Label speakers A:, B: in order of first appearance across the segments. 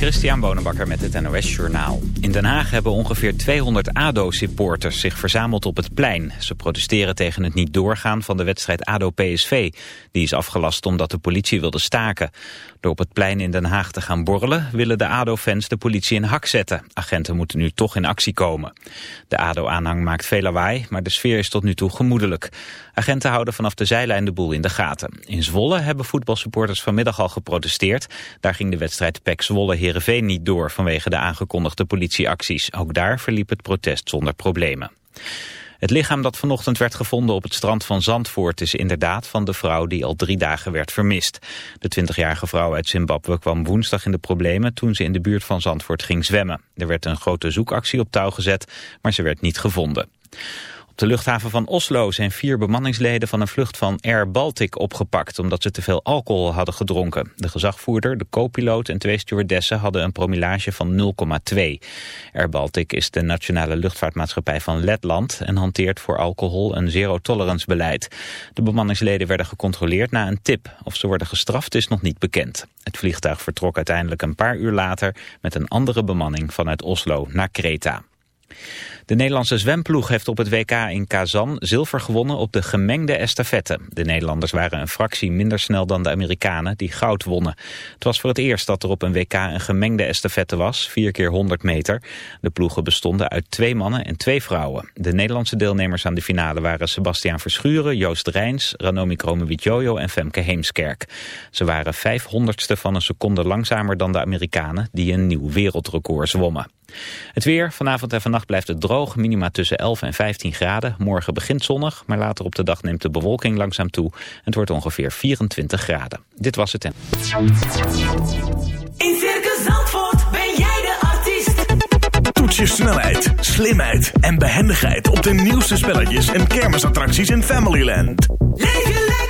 A: Christian Bonenbakker met het NOS Journaal. In Den Haag hebben ongeveer 200 ADO-supporters zich verzameld op het plein. Ze protesteren tegen het niet doorgaan van de wedstrijd ADO-PSV. Die is afgelast omdat de politie wilde staken. Door op het plein in Den Haag te gaan borrelen... willen de ADO-fans de politie in hak zetten. Agenten moeten nu toch in actie komen. De ADO-aanhang maakt veel lawaai, maar de sfeer is tot nu toe gemoedelijk. Agenten houden vanaf de zijlijn de boel in de gaten. In Zwolle hebben voetbalsupporters vanmiddag al geprotesteerd. Daar ging de wedstrijd PEC Zwolle-Herenveen niet door vanwege de aangekondigde politieacties. Ook daar verliep het protest zonder problemen. Het lichaam dat vanochtend werd gevonden op het strand van Zandvoort is inderdaad van de vrouw die al drie dagen werd vermist. De 20-jarige vrouw uit Zimbabwe kwam woensdag in de problemen toen ze in de buurt van Zandvoort ging zwemmen. Er werd een grote zoekactie op touw gezet, maar ze werd niet gevonden de luchthaven van Oslo zijn vier bemanningsleden van een vlucht van Air Baltic opgepakt omdat ze te veel alcohol hadden gedronken. De gezagvoerder, de co-piloot en twee stewardessen hadden een promillage van 0,2. Air Baltic is de nationale luchtvaartmaatschappij van Letland en hanteert voor alcohol een zero-tolerance beleid. De bemanningsleden werden gecontroleerd na een tip. Of ze worden gestraft is nog niet bekend. Het vliegtuig vertrok uiteindelijk een paar uur later met een andere bemanning vanuit Oslo naar Kreta. De Nederlandse zwemploeg heeft op het WK in Kazan zilver gewonnen op de gemengde estafette. De Nederlanders waren een fractie minder snel dan de Amerikanen die goud wonnen. Het was voor het eerst dat er op een WK een gemengde estafette was, 4 keer 100 meter. De ploegen bestonden uit twee mannen en twee vrouwen. De Nederlandse deelnemers aan de finale waren Sebastiaan Verschuren, Joost Rijns, Ranomi Kromowidjojo en Femke Heemskerk. Ze waren 500ste van een seconde langzamer dan de Amerikanen die een nieuw wereldrecord zwommen. Het weer, vanavond en vannacht blijft het droog, minima tussen 11 en 15 graden. Morgen begint zonnig, maar later op de dag neemt de bewolking langzaam toe. Het wordt ongeveer 24 graden. Dit was het en...
B: In Circus Zandvoort ben jij de artiest.
C: Toets je snelheid, slimheid en behendigheid op de nieuwste spelletjes en kermisattracties in Familyland.
B: Leef je lekker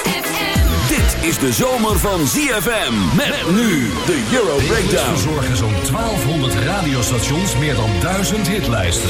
D: Is de zomer van ZFM. Met nu de Euro Breakdown.
E: verzorgen zo'n 1200 radiostations meer dan 1000 hitlijsten.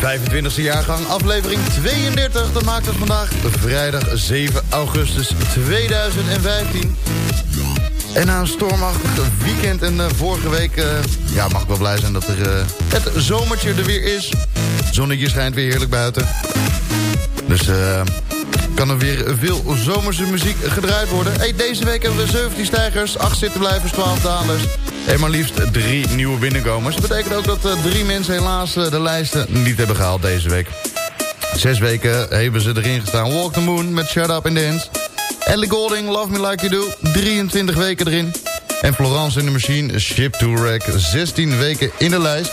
F: 25e jaargang, aflevering 32. Dat maakt het vandaag vrijdag 7 augustus 2015. En na een stormachtig weekend en eh, vorige week... eh, ja, mag ik wel blij zijn dat er, eh, het zomertje er weer is. Zonnetje schijnt weer heerlijk buiten. Dus kan er weer veel zomerse muziek gedraaid worden. Hey, deze week hebben we 17 stijgers, 8 zittenblijvers, 12 dalers... en maar liefst drie nieuwe binnenkomers. Dat betekent ook dat eh, drie mensen helaas eh, de lijsten niet hebben gehaald deze week. Zes weken hebben ze erin gestaan. Walk the Moon met Shut Up and Dance. Ellie Golding, Love Me Like You Do, 23 weken erin. En Florence in the Machine, Ship to Wreck, 16 weken in de lijst.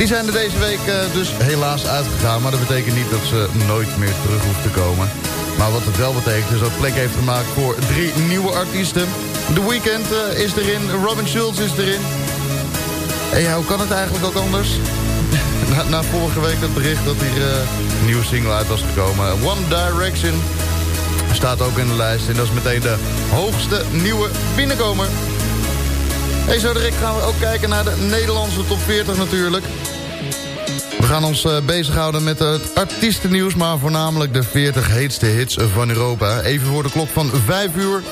F: Die zijn er deze week eh, dus helaas uitgegaan. Maar dat betekent niet dat ze nooit meer terug hoeven te komen. Maar wat het wel betekent is dat plek heeft gemaakt voor drie nieuwe artiesten. The Weeknd eh, is erin, Robin Schulz is erin. En ja, hoe kan het eigenlijk ook anders? na, na vorige week het bericht dat hier eh, een nieuwe single uit was gekomen. One Direction staat ook in de lijst. En dat is meteen de hoogste nieuwe binnenkomer. Hey, zo gaan we ook kijken naar de Nederlandse top 40 natuurlijk. We gaan ons eh, bezighouden met het artiestennieuws... maar voornamelijk de 40 heetste hits van Europa. Even voor de klok van 5 uur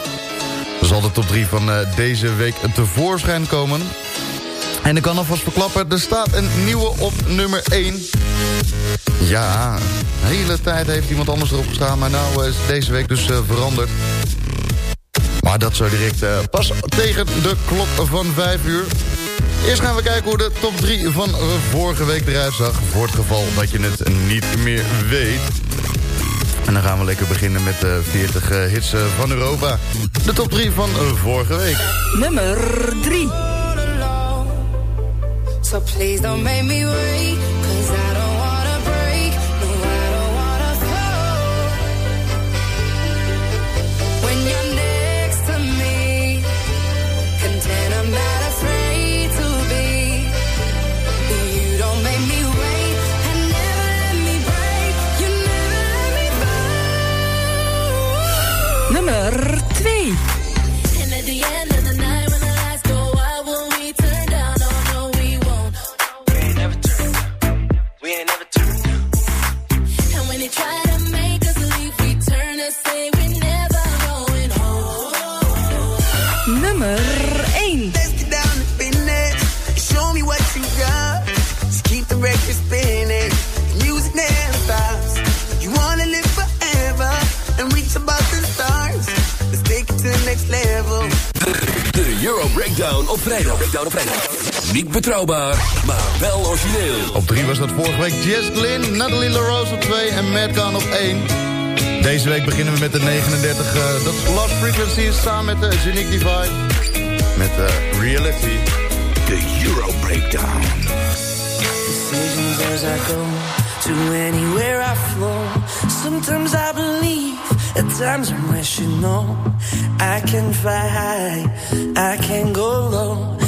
F: zal de top 3 van eh, deze week tevoorschijn komen. En ik kan alvast verklappen, er staat een nieuwe op nummer 1. Ja, de hele tijd heeft iemand anders erop gestaan... maar nou is deze week dus eh, veranderd. Maar dat zo direct eh, pas tegen de klok van 5 uur. Eerst gaan we kijken hoe de top 3 van vorige week eruit zag. Voor het geval dat je het niet meer weet. En dan gaan we lekker beginnen met de 40 eh, hits eh, van Europa. De top 3 van vorige week.
G: Nummer 3. So please don't make me wait,
D: betrouwbaar, maar wel origineel.
F: Op 3 was dat vorige week Jess Glynn, Natalie LaRose op 2 en Madcon op 1. Deze week beginnen we met de 39. eh, dat is Lost Frequencies samen met de Unique Divide. Met eh, Reality.
D: De Euro Breakdown.
H: Decisions as I go to anywhere I flow. Sometimes I believe, at times I'm rational. I can fly high, I can go low.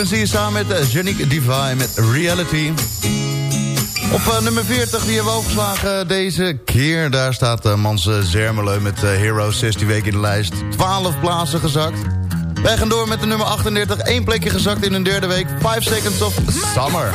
I: Frequency samen met uh, Janique Divine met Reality. Op uh, nummer 40, die hebben we overgeslagen deze keer. Daar staat uh, Mans Zermelo met uh, Heroes, 16 weken in de lijst. 12 plaatsen gezakt. Wij gaan door met de nummer 38. Eén plekje gezakt in een derde week. 5 Seconds of Summer.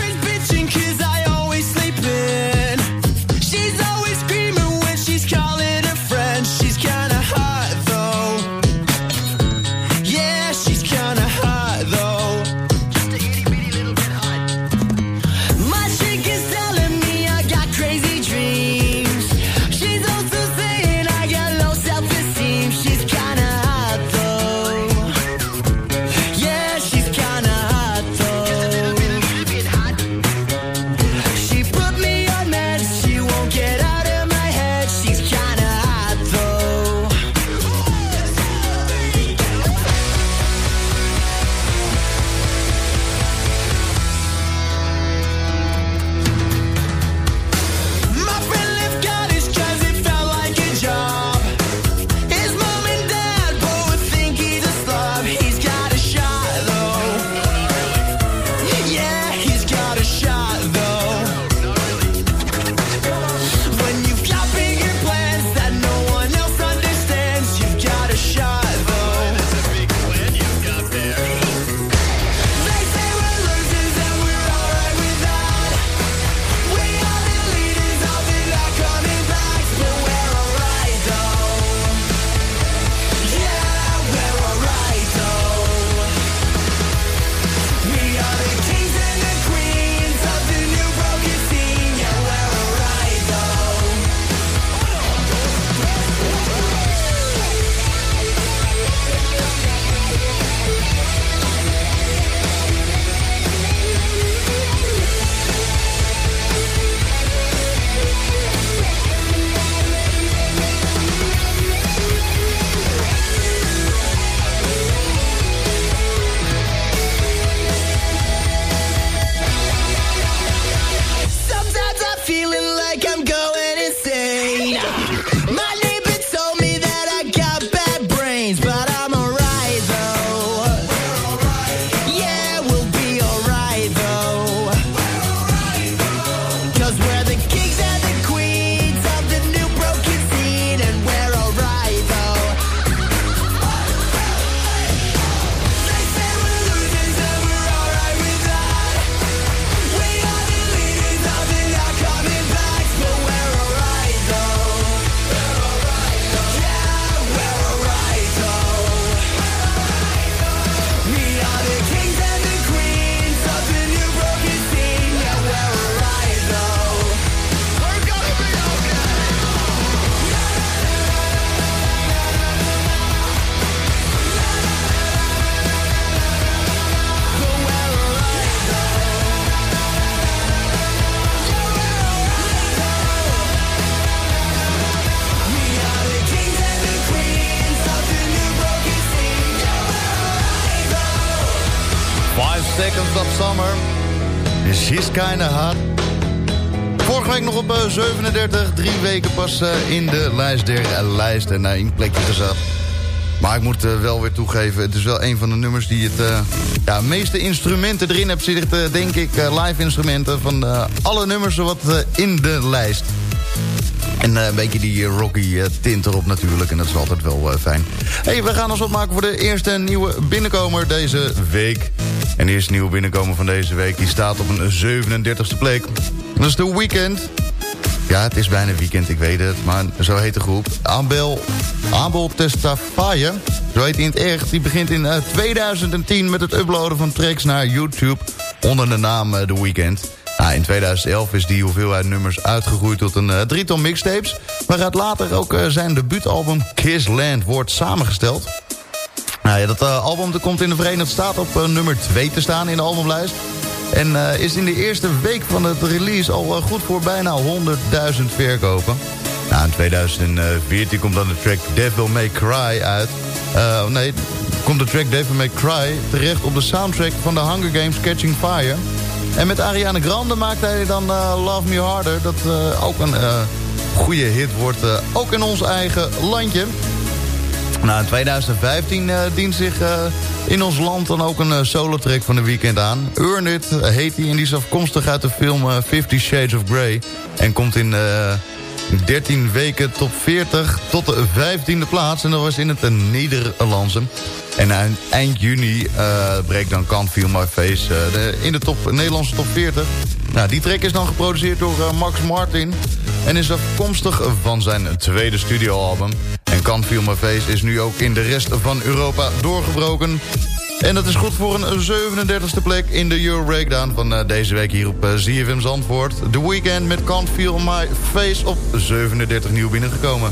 I: 37, drie weken pas eh, in de lijst der eh, lijst en naar één plekje gezet. Maar ik moet eh, wel weer toegeven, het is wel een van de nummers die het eh, ja, meeste instrumenten erin hebt zitten, denk ik, eh, live instrumenten van eh, alle nummers wat eh, in de lijst. En eh, een beetje die eh, rocky eh, tint erop natuurlijk. En dat is altijd wel eh, fijn. hey, we gaan ons opmaken voor de eerste nieuwe binnenkomer deze week. En de eerste nieuwe binnenkomer van deze week... die staat op een 37e plek. Dat is de Weekend. Ja, het is bijna weekend, ik weet het. Maar zo heet de groep. Abel, Abel Testafaye, zo heet hij in het echt. Die begint in eh, 2010 met het uploaden van tracks naar YouTube... onder de naam eh, The Weekend. Nou, in 2011 is die hoeveelheid nummers uitgegroeid tot een eh, drietal mixtapes... waaruit later ook eh, zijn debuutalbum Kiss Land wordt samengesteld. Nou ja, dat eh, album komt in de Verenigde Staten op eh, nummer 2 te staan in de albumlijst. En eh, is in de eerste week van het release al eh, goed voor bijna 100.000 verkopen. Nou, in 2014 komt dan de track Devil May Cry uit. Eh, nee, komt de track Devil May Cry terecht op de soundtrack van de Hunger Games Catching Fire. En met Ariana Grande maakt hij dan Love Me Harder. Dat ook een goede hit wordt, ook in ons eigen landje.
F: Nou, in 2015 uh, dient zich uh, in ons land dan ook een uh, solo-track van de weekend aan. Earn It heet hij en die is afkomstig uit de film Fifty Shades of Grey. En komt in 13 weken top 40 tot de 15e plaats. En dat was in het Nederlandse. En eind juni breekt dan Can't Feel My Face in de top, Nederlandse top 40. Nou, die track is dan geproduceerd door Max Martin en is afkomstig van zijn tweede studioalbum. En Can't Feel My Face is nu ook in de rest van Europa doorgebroken. En dat is goed voor een 37e plek in de Euro Breakdown van uh, deze week hier op ZFM Zandvoort. The Weekend met Can't Feel My Face op 37 nieuw binnengekomen.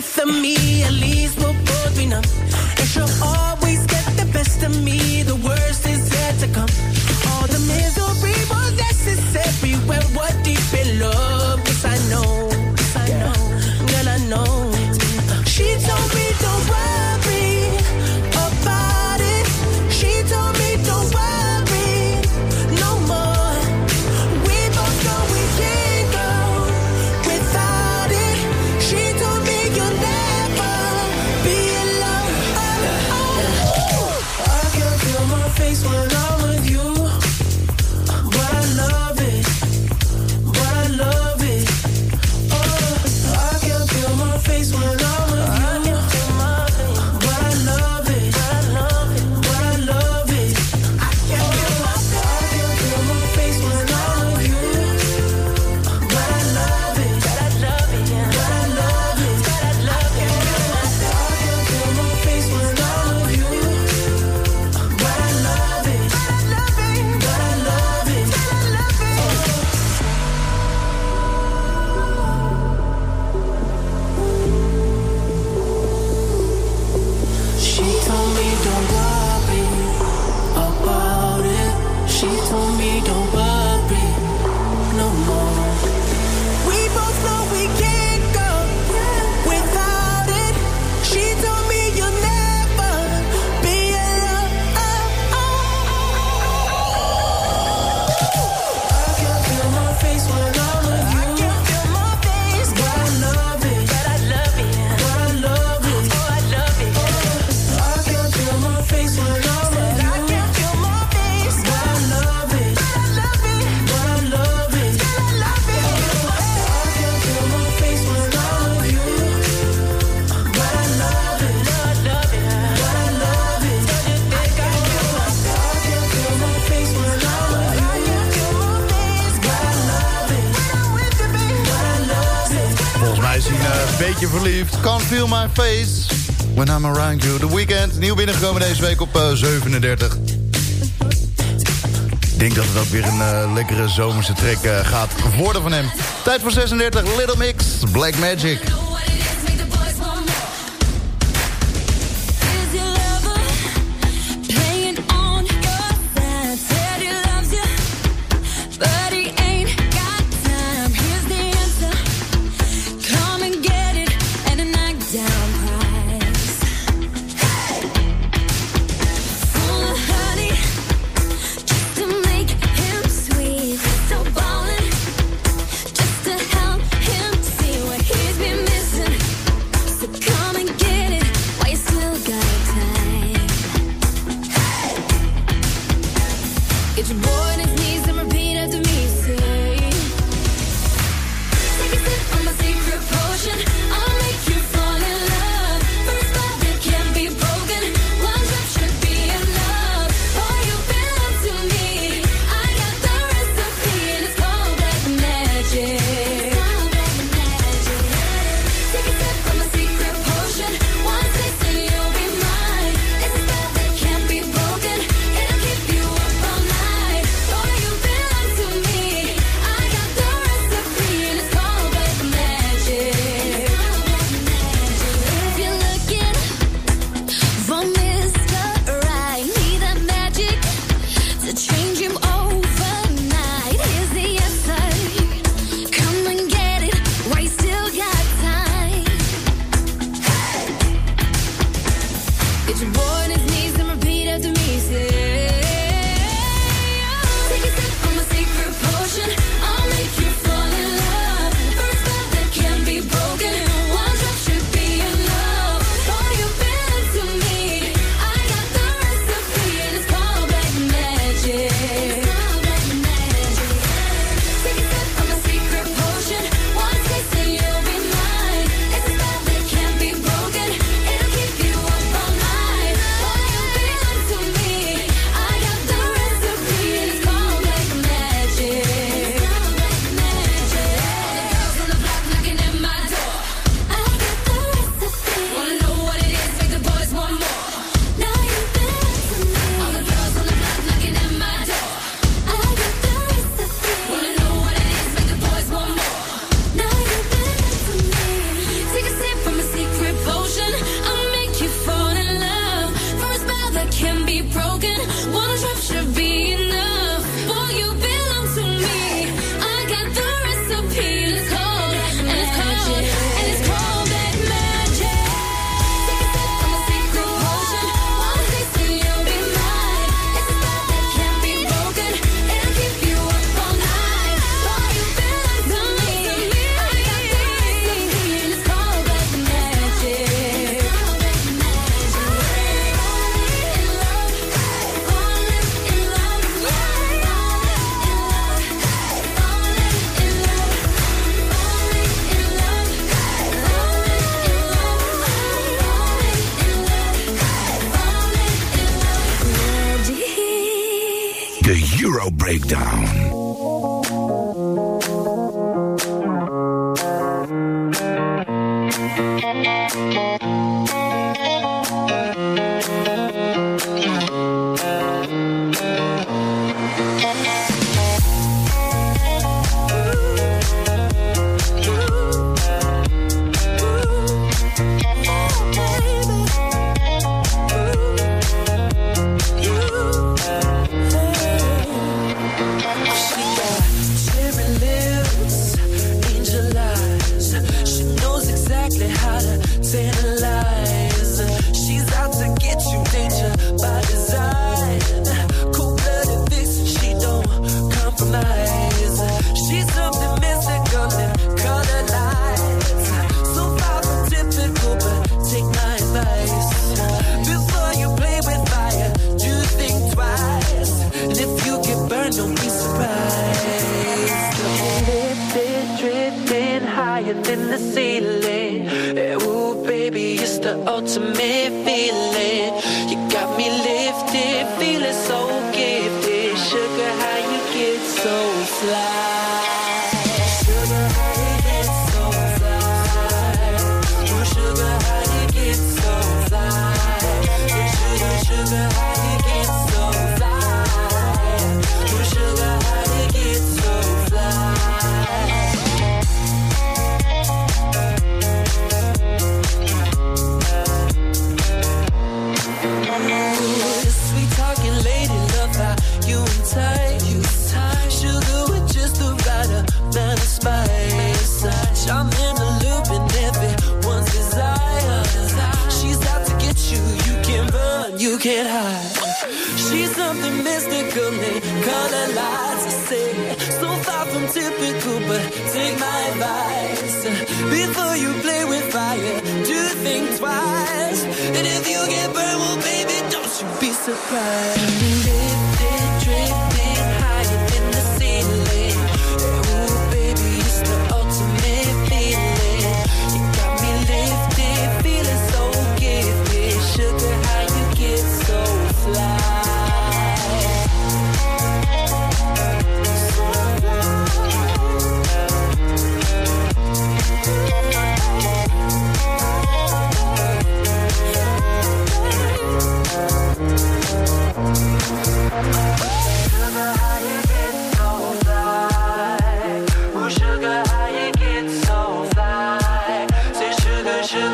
J: death of me. At least we'll both be numb, and she'll I'm
F: around you. The Weekend, nieuw binnengekomen deze week op eh, 37. Ik denk dat het ook weer een eh, lekkere zomerse trek eh, gaat worden van hem. Tijd voor 36, Little Mix, Black Magic.
K: It's the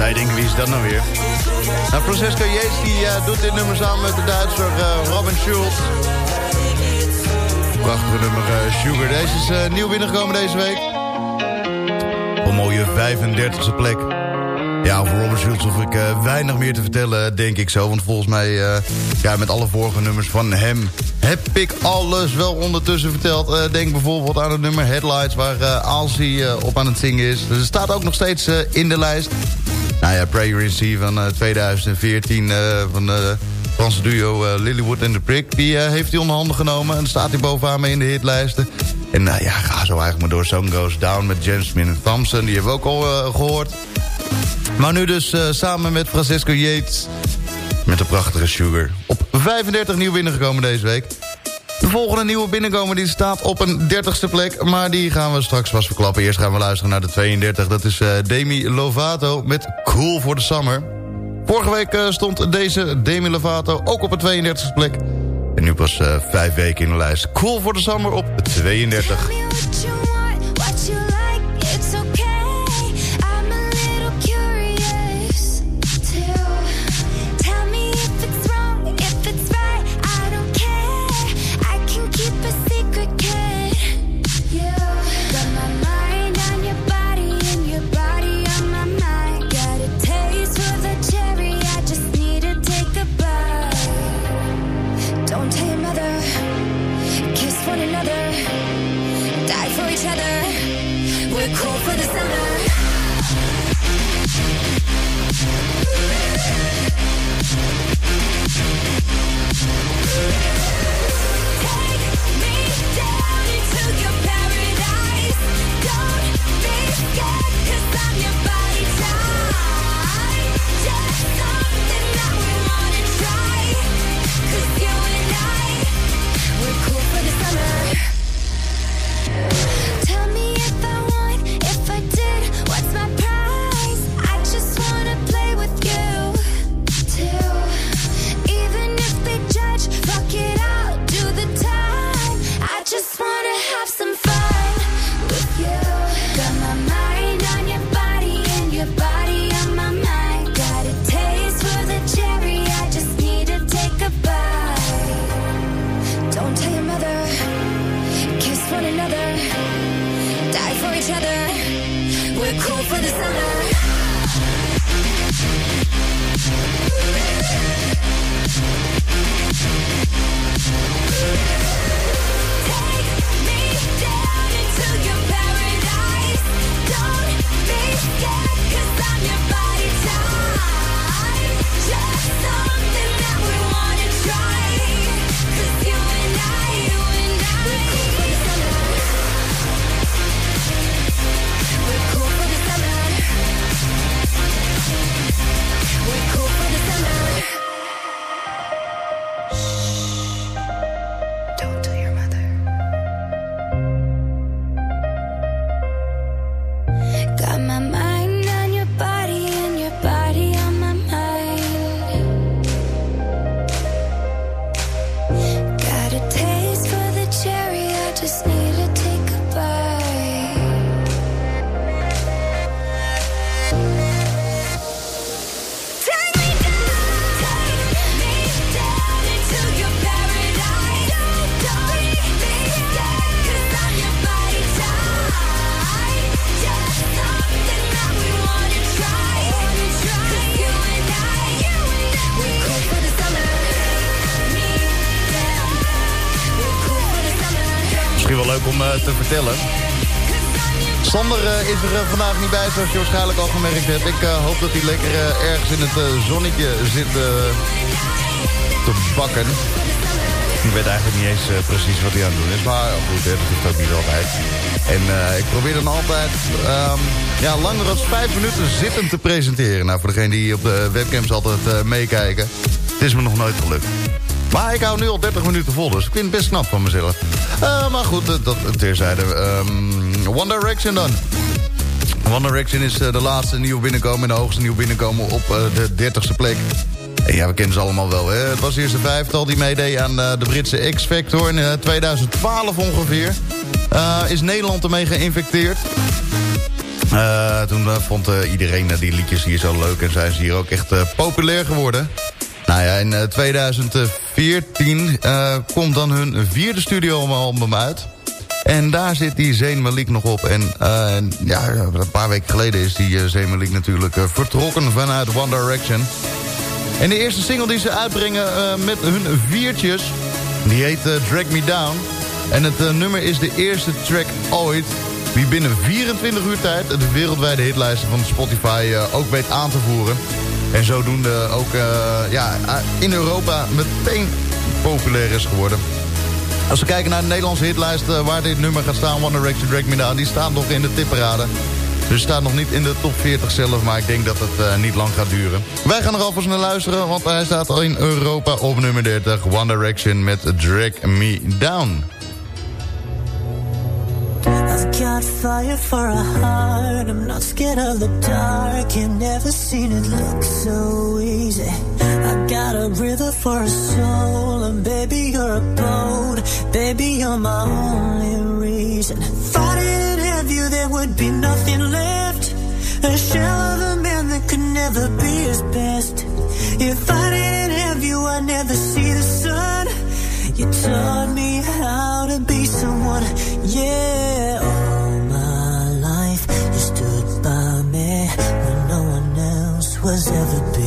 F: Zij denken, wie is dat nou weer? Nou, Francesco Yates die, eh, doet dit nummer samen met de Duitser eh, Robin Schulz. Prachtige nummer eh, Sugar. Deze is nieuw binnengekomen deze week. Op een mooie 35e plek. Ja, over Robin Schulz hoef ik weinig meer te vertellen, denk ik zo. Want volgens mij, ja, met alle vorige nummers van hem... heb ik alles wel ondertussen verteld. Denk bijvoorbeeld aan het nummer Headlights... waar eh, op aan het zingen is. Dus het staat ook nog steeds in de lijst. Nou ja, Prayer in Sea van eh, 2014 eh, van de Franse duo eh, Lilywood en The Prick... die eh, heeft hij onder handen genomen en staat hij bovenaan mee in de hitlijsten. En nou ja, ga zo eigenlijk maar door. Song Goes Down met James Smith Thompson. Die hebben we ook al eh, gehoord. Maar nu dus eh, samen met Francisco Yates... met de prachtige Sugar. Op 35 nieuw binnengekomen deze week. De volgende nieuwe binnenkomer die staat op een 30ste plek. Maar die gaan we straks pas verklappen. Eerst gaan we luisteren naar de 32. Dat is eh, Demi Lovato met Cool for the Summer. Vorige week eh, stond deze Demi Lovato ook op een 32ste plek. En nu pas eh, vijf weken in de lijst. Cool for the Summer op 32. Sander eh, is er eh, vandaag niet bij, zoals je waarschijnlijk al gemerkt hebt. Ik eh, hoop dat hij lekker ergens in het zonnetje zit te bakken. Ik weet eigenlijk niet eens precies wat hij aan het doen is. Maar goed, hè, dat hoeft ook niet altijd. En ik probeer dan altijd ehm, ja, langer dan vijf minuten zittend te presenteren. Nou, voor degenen die op de webcams altijd meekijken. Het is me nog nooit gelukt. Maar ik hou nu al 30 minuten vol, dus ik vind het best knap van mezelf. Eh, maar goed, eh, dat eh, terzijde. Um, ehm, One Direction dan. One Direction is de laatste nieuw binnenkomen... en de hoogste nieuw binnenkomen op de dertigste plek. En ja, we kennen ze allemaal wel. Hè? Het was eerst de vijftal die meedeed aan de Britse X-Factor... in 2012 ongeveer. Is Nederland ermee geïnfecteerd. Toen vond iedereen die liedjes hier zo leuk... en zijn ze hier ook echt populair geworden. Nou ja, in 2014 14 eh, komt dan hun vierde studioalbum uit. En daar zit die Zayn Malik nog op. En eh, ja, een paar weken geleden is die eh, Zayn Malik natuurlijk vertrokken vanuit One Direction. En de eerste single die ze uitbrengen met hun viertjes, die heet Drag Me Down. En het nummer is de eerste track ooit die binnen 24 uur tijd de wereldwijde hitlijsten van Spotify ook weet aan te voeren. En zodoende ook eh, ja, in Europa meteen populair is geworden. Als we kijken naar de Nederlandse hitlijst eh, waar dit nummer gaat staan... One Direction Drag Me Down, die staat nog in de tipparade. Dus staat nog niet in de top 40 zelf, maar ik denk dat het niet lang gaat duren. Wij gaan er alvast naar luisteren, want hij staat al in Europa op nummer 30. One Direction met Drag Me Down.
H: Got fire for a heart. I'm not scared of the dark. You've never seen it look so easy. I got a river for a soul, and baby you're a boat. Baby you're my only reason. If I didn't have you, there would be nothing left. A shell of a man that could never be his best. If I didn't have you, I'd never see the sun. You taught me how to be someone, yeah. ever been.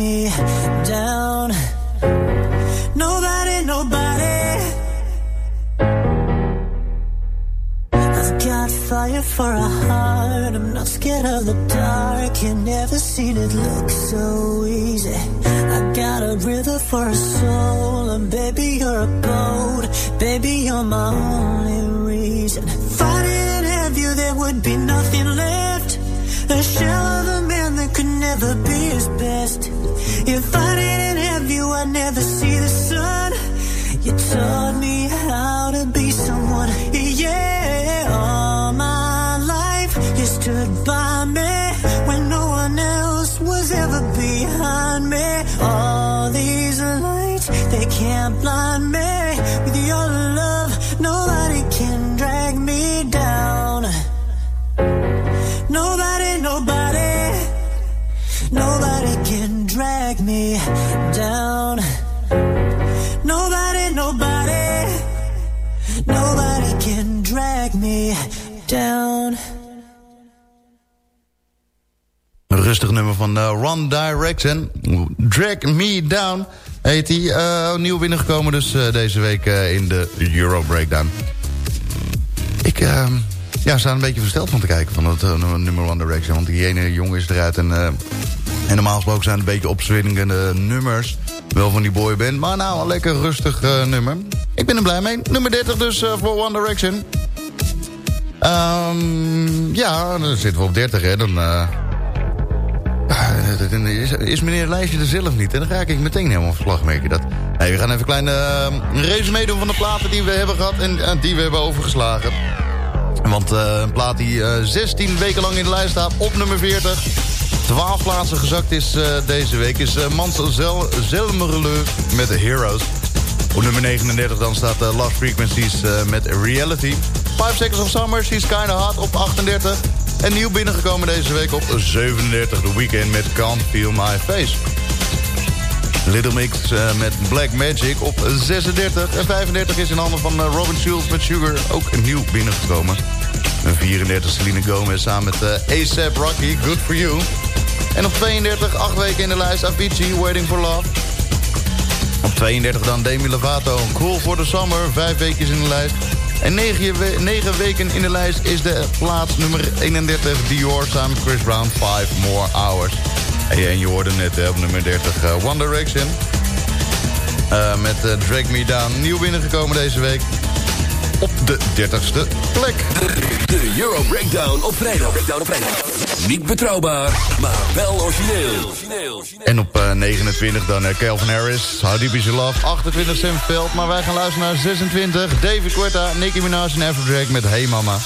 H: Me down. Nobody, nobody. I've got fire for a heart. I'm not scared of the dark. You never seen it look so easy. I got a river for a soul, and baby you're a boat. Baby you're my only reason. If I didn't have you, there would be nothing left. A shell of a man that could never be his best. If I didn't have you, I'd never see the sun. You taught me how to be someone, down.
F: Een rustig nummer van One Direction. Drag Me Down heet hij. Uh, nieuw binnengekomen dus uh, deze week in de Euro Breakdown. Ik ja, sta een beetje versteld van te kijken van het nummer One Direction. Want die ene jongen is eruit en, en normaal gesproken zijn het een beetje opzwingende nummers. Wel van die boyband, maar nou een lekker rustig nummer. Ik ben er blij mee. Nummer 30 dus voor One Direction. Um, ja, dan zitten we op 30 hè. Dan dan is, is meneer Lijstje er zelf niet. En dan ga ik meteen helemaal verslag merken. Dat, nee, we gaan even een kleine uh, resume doen van de platen die we hebben gehad en uh, die we hebben overgeslagen. Want uh, een plaat die 16 weken lang in de lijst staat op nummer 40. 12 plaatsen gezakt is deze week. Is Mans Zel Zelmerleu met Heroes. Op nummer 39 dan staat Last Frequencies met Reality. 5 Seconds of Summer, She's Kinda Hot op 38. En nieuw binnengekomen deze week op 37. The Weekend met Can't Feel My Face. Little Mix uh, met Black Magic op 36. En 35 is in handen van uh, Robin Schulz met Sugar ook nieuw binnengekomen. En 34 Selena Gomez samen met uh, ASAP Rocky, Good For You. En op 32, 8 weken in de lijst, Avicii, Waiting For Love. Op 32 dan Demi Lovato, Cool For The Summer, 5 weken in de lijst. En 9, we negen weken in de lijst is de plaats nummer 31 Dior samen Chris Brown 5 More Hours. En je hoorde net op nummer 30 uh, One Direction. Uh, met uh, Drag Me Down. Nieuw binnengekomen deze week. Op de 30ste plek.
D: De, de Euro Breakdown op vrijdag. Breakdown op vrijdag. Niet betrouwbaar, maar wel origineel.
F: En op uh, 29 dan uh, Calvin Harris. How Deep Is Your Love. 28 Sam Veld. Maar wij gaan luisteren naar 26. David Guetta, Nicki Minaj en Afrojack met Hey Mama.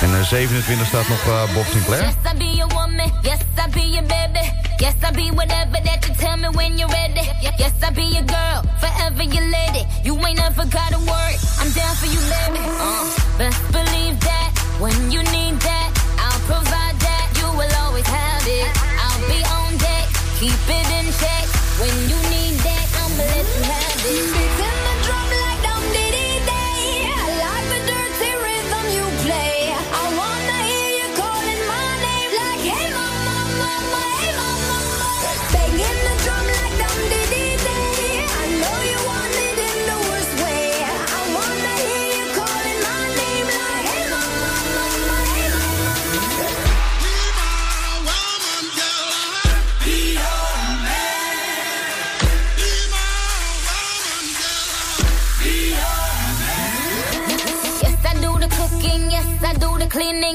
F: En uh, 27 staat nog uh, Bob Sinclair.
B: Yes, I be your woman. Yes, I be your baby. Yes, I be whatever that you tell me when you're ready. Yes, I be your girl. Forever your lady. You ain't never gotta worry. I'm down for you, baby. Uh, best believe that. When you need that, I'll provide that. You will always have it. I'll be on deck. Keep it in check. When you need that, I'ma let you have it.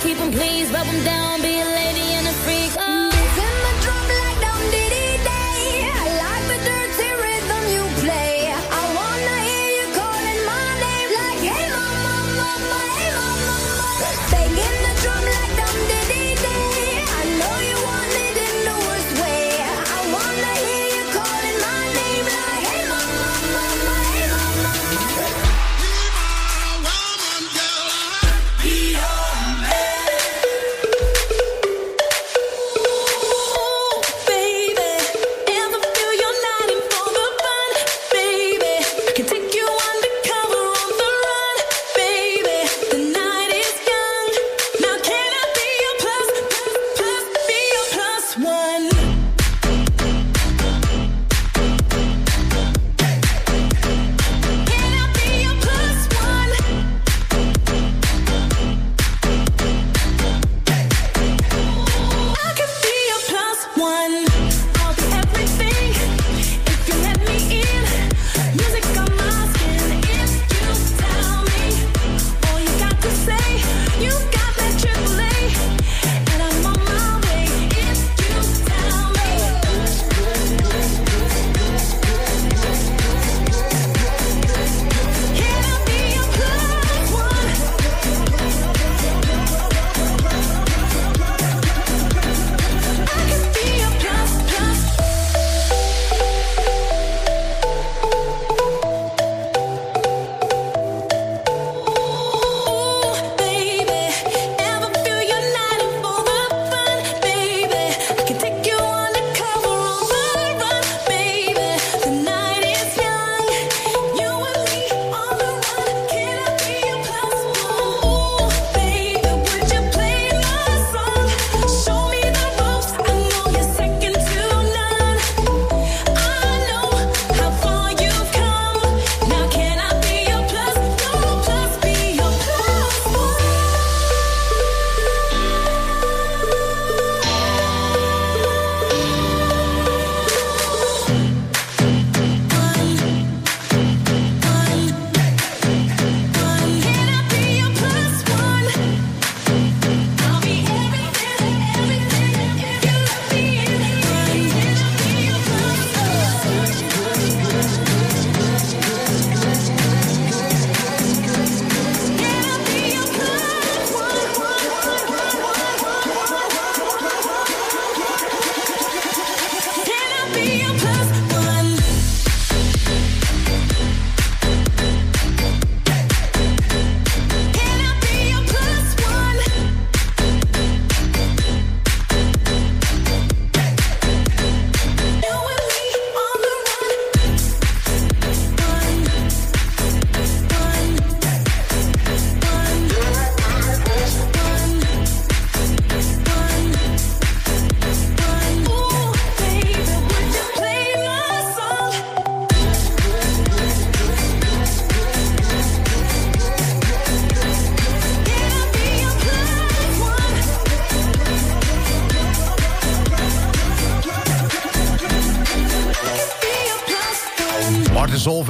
G: keep him please, rub him down, be a lady a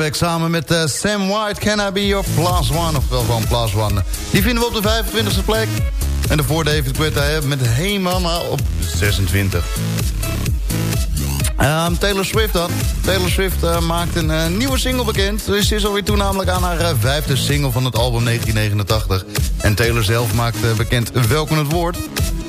F: Solveig samen met eh, Sam White. Can I be your plus one? Ofwel gewoon plus one. Die vinden we op de 25e plek. En daarvoor David Guetta hè, met Hey Mama op 26. Ehm, Taylor Swift dan. Taylor Swift eh, maakt een eh, nieuwe single bekend. Dus ze is alweer toe namelijk aan haar vijfde single van het album 1989. En Taylor zelf maakt bekend welkom het woord.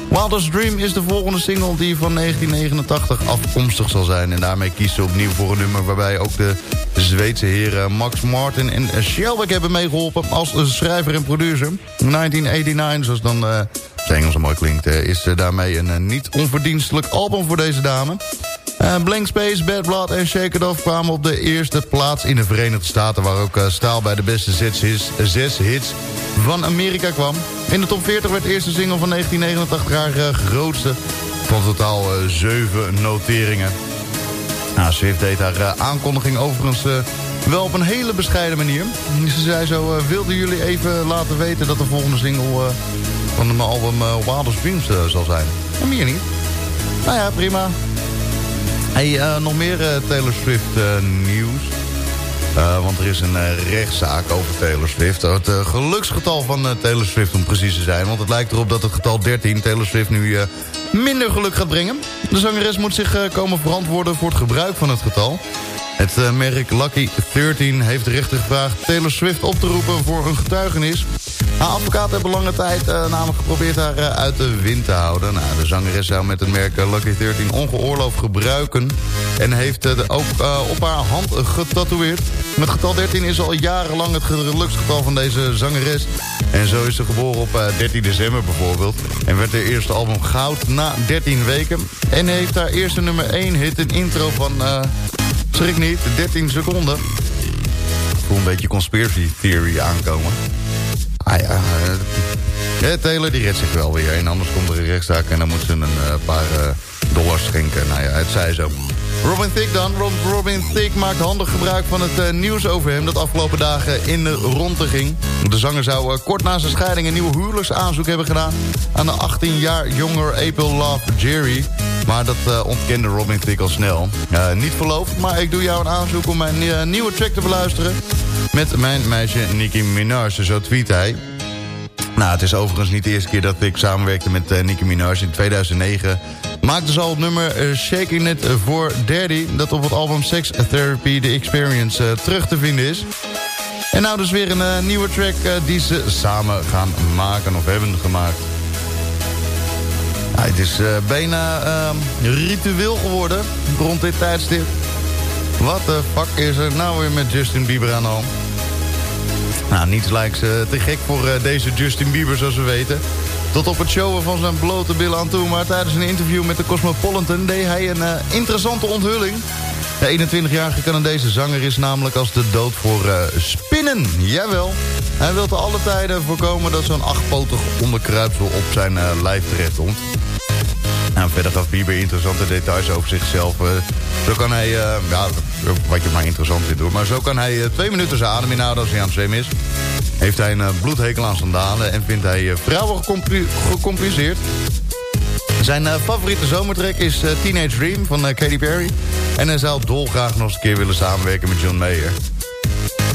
F: Wildest Dream is de volgende single die van 1989 afkomstig zal zijn. En daarmee kiest ze opnieuw voor een nummer waarbij ook de Zweedse heren Max Martin en Shelbeck hebben meegeholpen als schrijver en producer. 1989, zoals dan uh, zijn Engels zo mooi klinkt, uh, is daarmee een niet onverdienstelijk album voor deze dame. Eh, Blank Space, Bad Blood en Shake It Off kwamen op de eerste plaats in de Verenigde Staten... waar ook eh, Staal bij de beste zes hits, zes hits van Amerika kwam. In de top 40 werd de eerste single van 1989 haar eh, grootste... van totaal eh, zeven noteringen. Nou, Swift deed haar eh, aankondiging overigens eh, wel op een hele bescheiden manier. Ze zei zo, eh, wilden jullie even laten weten dat de volgende single van mijn album uh, Wildest Dreams zal zijn? En meer niet. Nou ja, prima. Hey, nog meer Taylor Swift nieuws. Eh, want er is een eh, rechtszaak over Taylor Swift. Het eh, geluksgetal van Taylor Swift om precies te zijn. Want het lijkt erop dat het getal 13 Taylor Swift nu minder geluk gaat brengen. De zangeres moet zich komen verantwoorden voor het gebruik van het getal. Het merk Lucky 13 heeft de rechter gevraagd Taylor Swift op te roepen voor een getuigenis. Haar advocaat heeft lange tijd eh, namelijk geprobeerd haar eh, uit de wind te houden. Nou, de zangeres zou met het merk eh, Lucky 13 ongeoorloofd gebruiken... en heeft het ook op haar hand getatoeëerd. Met getal 13 is al jarenlang het geluksgetal van deze zangeres. En zo is ze geboren op eh, 13 december bijvoorbeeld. En werd haar eerste album goud na 13 weken. En heeft haar eerste nummer 1 hit een intro van... schrik niet, 13 seconden. Ik voel een beetje conspiracy theory aankomen. Ah ja, eh, Taylor die redt zich wel weer. En anders komt er een rechtszaak en dan moet ze een eh, paar eh, dollars schenken. Nou ja, het zij zo. Robin Thicke dan. Rob, Robin Thicke maakt handig gebruik van het eh, nieuws over hem... dat afgelopen dagen in de ronde ging. De zanger zou eh, kort na zijn scheiding een nieuw huwelijksaanzoek hebben gedaan... aan de 18 jaar jonger April Love Jerry. Maar dat eh, ontkende Robin Thicke al snel. Niet verloofd, maar ik doe jou een aanzoek om mijn nieuwe track te beluisteren... met mijn meisje Nicki Minaj, zo tweet hij. Nou, het is overigens niet de eerste keer dat ik samenwerkte met Nicki Minaj. In 2009 maakte ze al het nummer eh, Shaking It voor Daddy... dat op het album Sex Therapy The Experience eh, terug te vinden is. En nou dus weer een eh, nieuwe track eh, die ze samen gaan maken of hebben gemaakt. Het is eh, bijna ehm, ritueel geworden rond dit tijdstip. Wat de fuck is er nou weer met Justin Bieber aan de? Nou, niets lijkt ze te gek voor eh, deze Justin Bieber, zoals we weten. Tot op het showen van zijn blote billen aan toe. Maar tijdens een interview met de Cosmopolitan deed hij een eh, interessante onthulling. De 21-jarige Canadese zanger is namelijk als de dood voor eh, spinnen. Jawel. Hij wil te alle tijden voorkomen dat zo'n achtpotig onderkruipsel op zijn eh, lijf terechtkomt. Nou, verder gaf Bieber interessante details over zichzelf. eh. zo kan hij, eh, ja, wat je maar interessant vindt hoor... maar zo kan hij eh, twee minuten zijn adem inhouden als hij aan het zwemmen is. Heeft hij een bloedhekel aan sandalen... en vindt hij vrouwen gecompli- gecompliceerd. Zijn favoriete zomertrek is Teenage Dream van Katy Perry. En hij zou dolgraag nog eens een keer willen samenwerken met John Mayer.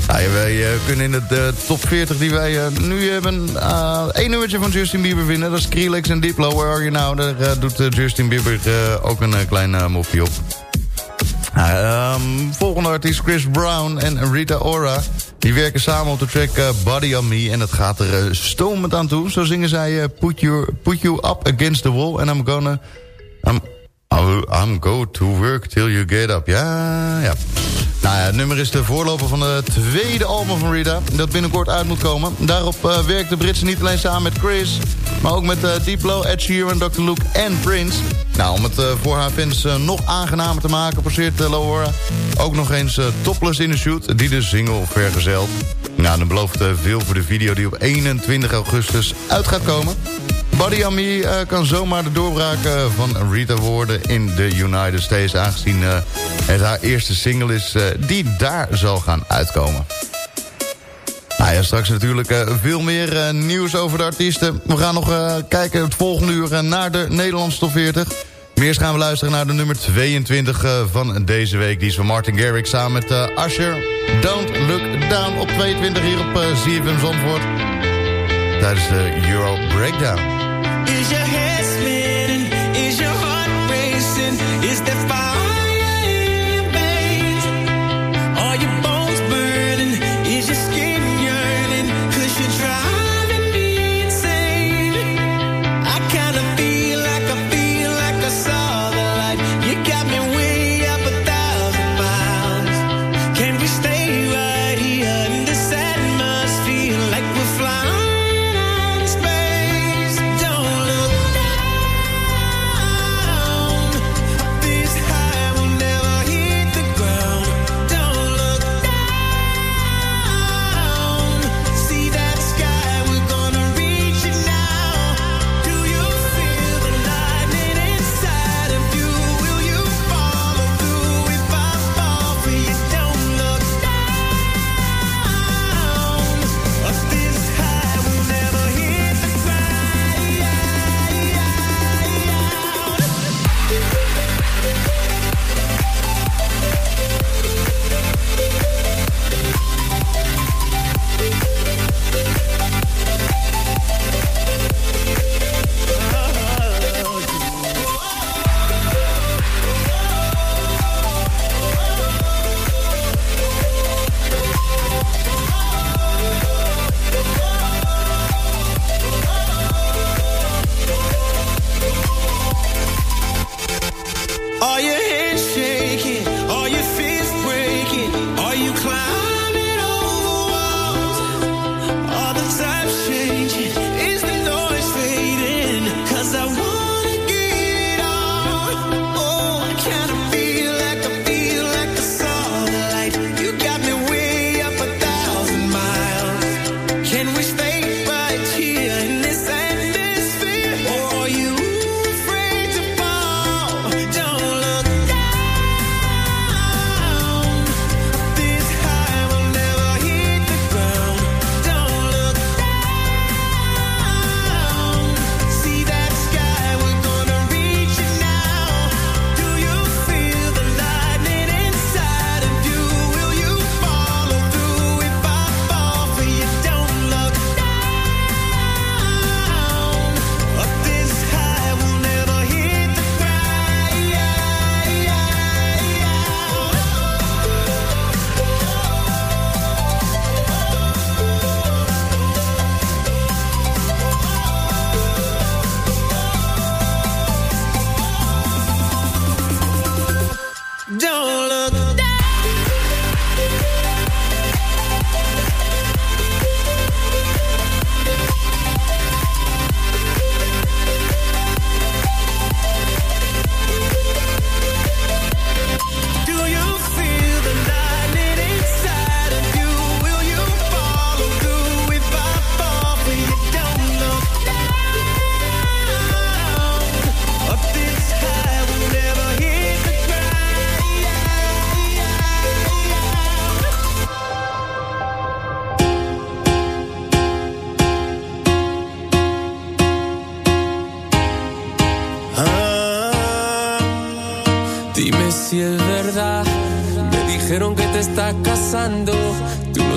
F: Nou, wij eh, kunnen in de top 40 die wij eh, nu hebben... eh, één nummertje van Justin Bieber vinden. Dat is Skrillex en Diplo. Where are you now? Daar doet Justin Bieber ook een klein uh, mopje op. Nou, ehm, volgende artiest Chris Brown en Rita Ora. Die werken samen op de track Body on Me. En dat gaat er uh, stomend aan toe. Zo zingen zij put, you, put you up against the wall. And I'm gonna... I'm, I'm go to work till you get up. Ja, ja. Nou ja, het nummer is de voorloper van de tweede album van Rita. Dat binnenkort uit moet komen. Daarop uh, werkt de Britse niet alleen samen met Chris... maar ook met uh, Diplo, Ed Sheeran, Dr. Luke en Prince. Nou, om het uh, voor haar fans nog aangenamer te maken... passeert Laura ook nog eens topless in de shoot... die de single vergezelt. Nou, dan belooft veel voor de video die op 21 augustus uit gaat komen. Body Me uh, kan zomaar de doorbraak uh, van Rita worden in de United States... aangezien uh, het haar eerste single is die daar zal gaan uitkomen. Nou ja, straks natuurlijk veel meer nieuws over de artiesten. We gaan nog kijken het volgende uur naar de Nederlandse top 40. Maar eerst gaan we luisteren naar de nummer 22 van deze week. Die is van Martin Garrix samen met Usher. Don't Look Down op 22 hier op ZFM Zandvoort. Tijdens de Euro Breakdown.
L: Is your head spinning? Is your heart racing? Is there fire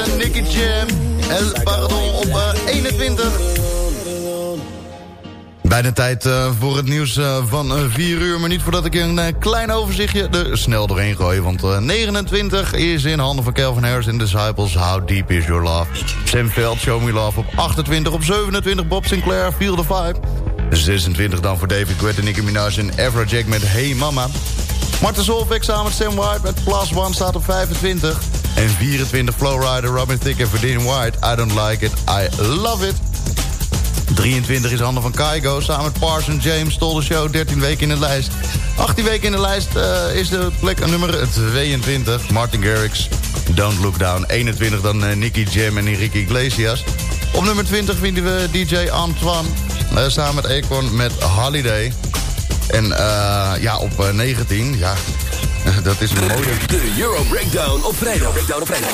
F: Iglesias staan met de Nicky Jam. El Pardon op eh, 21. Bijna tijd eh, voor het nieuws eh, van eh, 4 uur. Maar niet voordat ik een eh, klein overzichtje er snel doorheen gooi. Want eh, 29 is in handen van Calvin Harris en Disciples. How Deep Is Your Love? Sam Veld, Show Me Love op 28. Op 27 Bob Sinclair, Feel the Vibe. 26 dan voor David Guetta, Nicki Minaj en Jack met Hey Mama. Martin Solveig samen met Sam White met Plus One staat op 25. En 24 Flowrider, Robin Thicke en Verdine White. I don't like it, I love it. 23 is handen van Kaigo. Samen met Parson James stol de show 13 weken in de lijst. 18 weken in de lijst eh, is de plek nummer 22. Martin Garrix, Don't Look Down. 21 dan eh, Nicky Jam en Enrique Iglesias. Op nummer 20 vinden we DJ Antoine. eh, samen met Akon met Holiday. En ja, op eh, 19, ja, dat is een mooie...
D: De Euro Breakdown op vrijdag. Breakdown op vrijdag.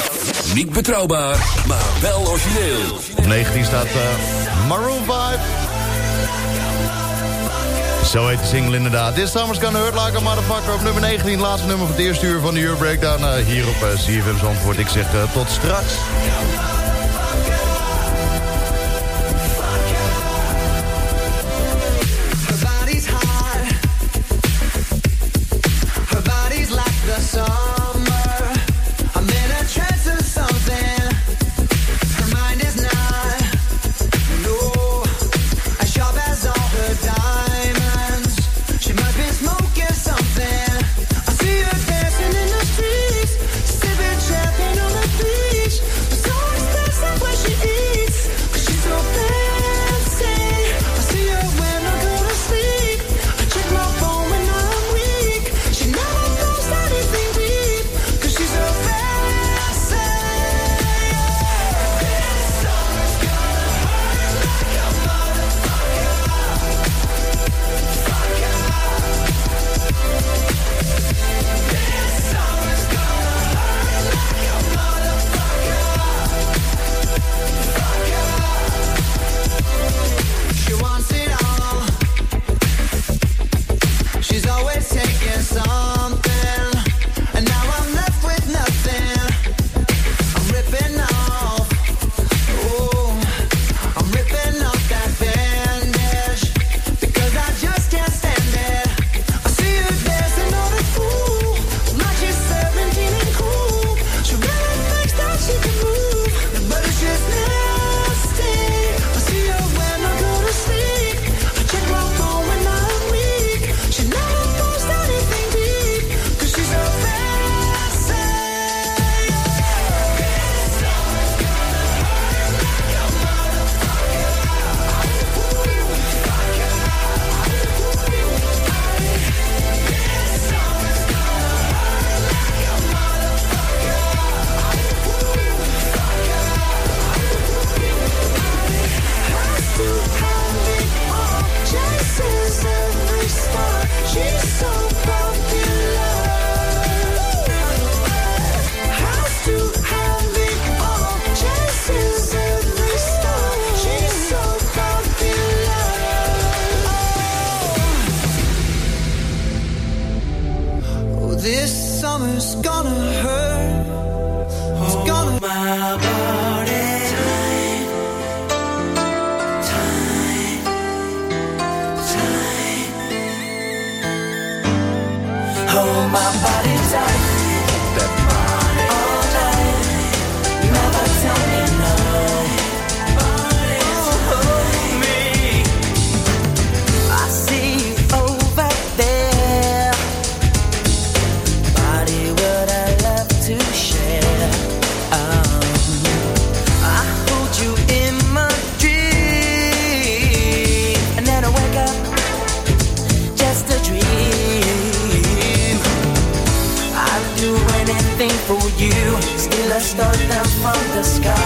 D: Niet betrouwbaar, maar wel origineel.
F: Op 19 staat eh, Maroon 5. Zo heet de single inderdaad. This summer's gonna hurt like a motherfucker. Op nummer 19, laatste nummer van het eerste uur van de Euro Breakdown. eh, hier op uh, CFM Zandvoort. Ik zeg eh, tot straks.
I: Like the
H: sky.